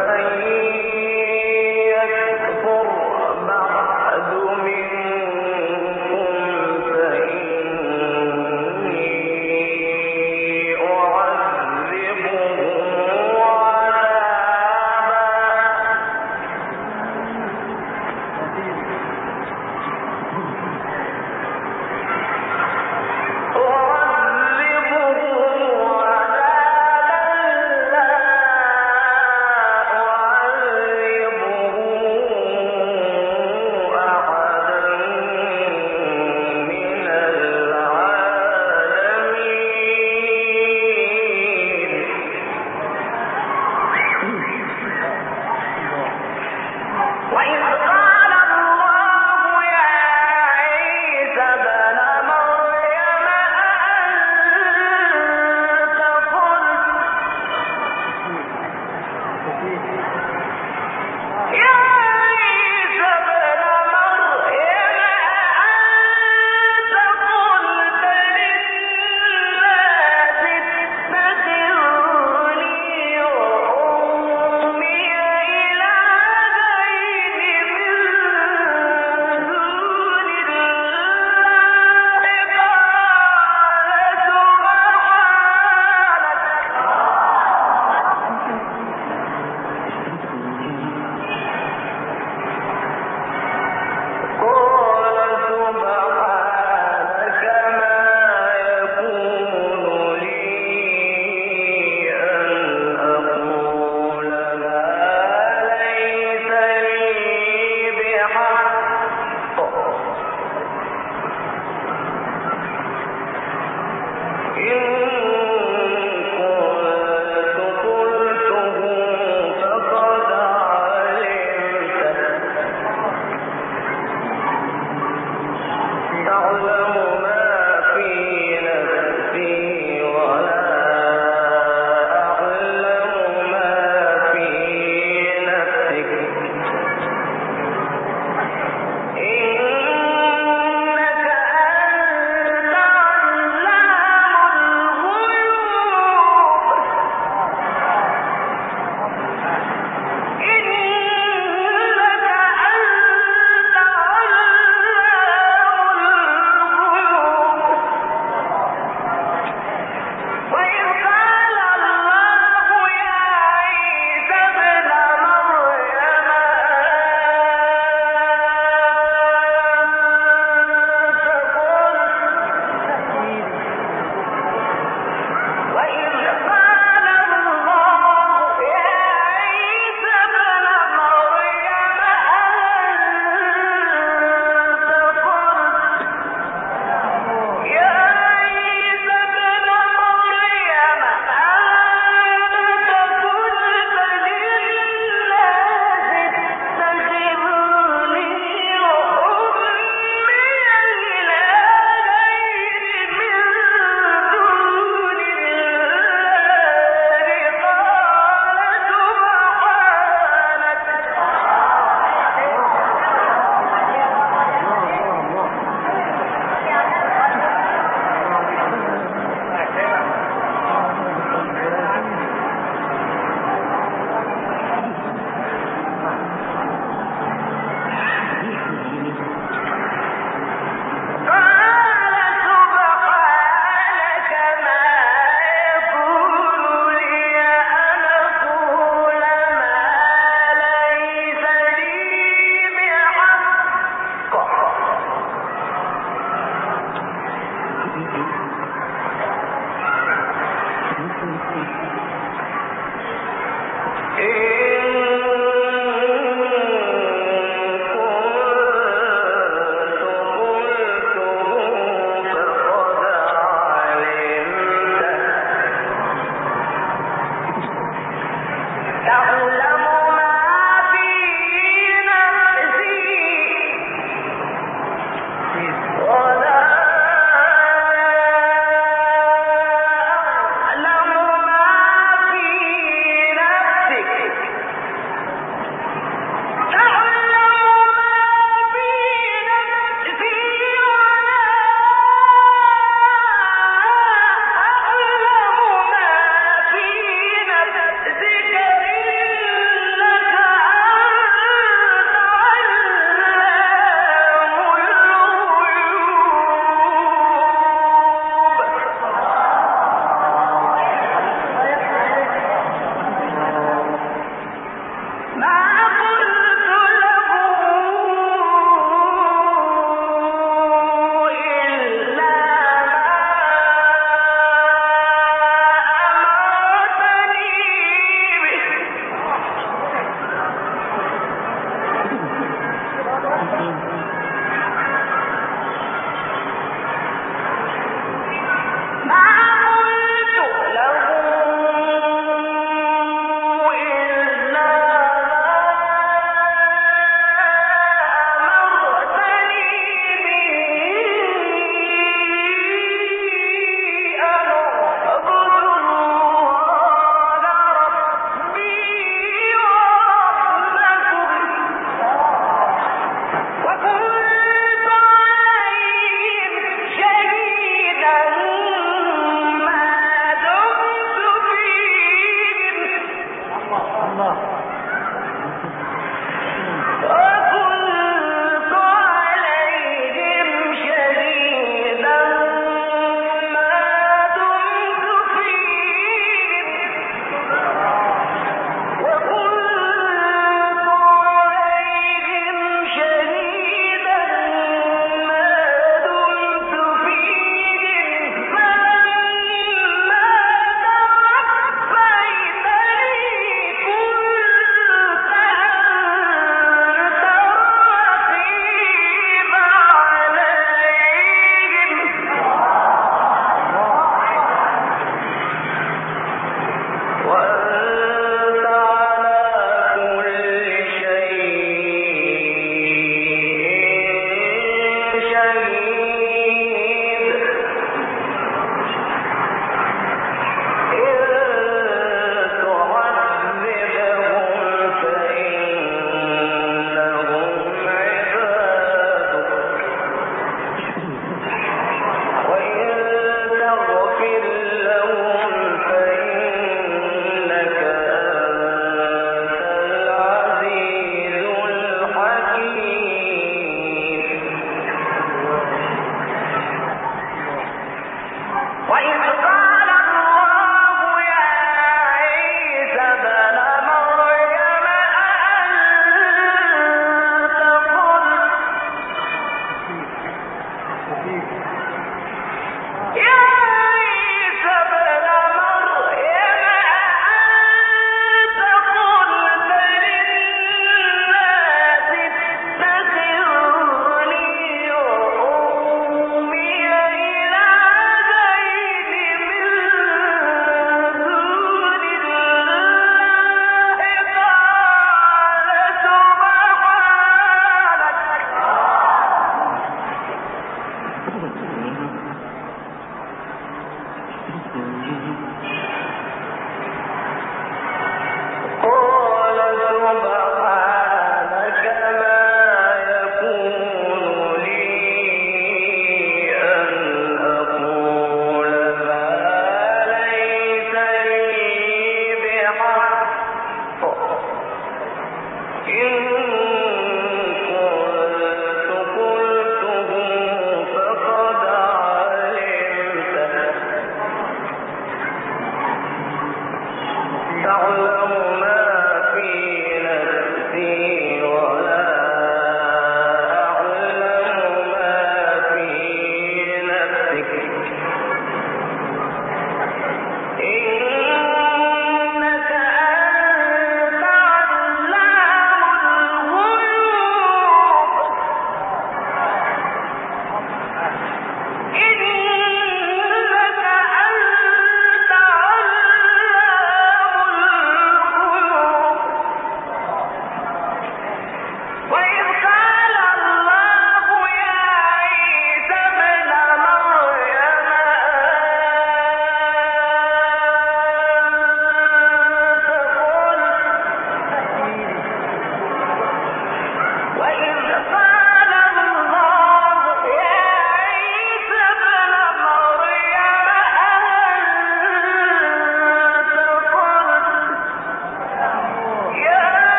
إلى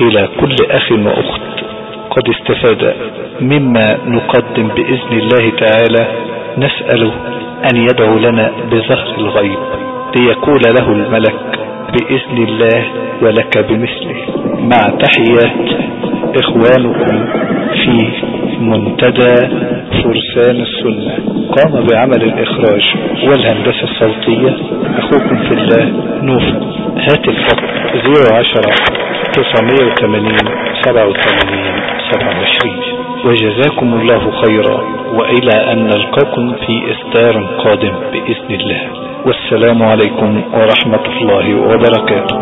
إلى كل أخ وأخت قد استفاد مما نقدم بإذن الله تعالى نسأله أن يدعو لنا بظهر الغيب ليقول له الملك بإذن الله ولك بمثله. مع تحيات إخوانكم في منتدى فرسان السنة. قام بعمل الإخراج والهندسة الصوتية. أخوكم في الله نوفل هاتف رقم 010 980 87 27 وجزاكم الله خيرا وإلى أن نلقاكم في إصدار قادم بإذن الله. والسلام عليكم ورحمة الله وبركاته.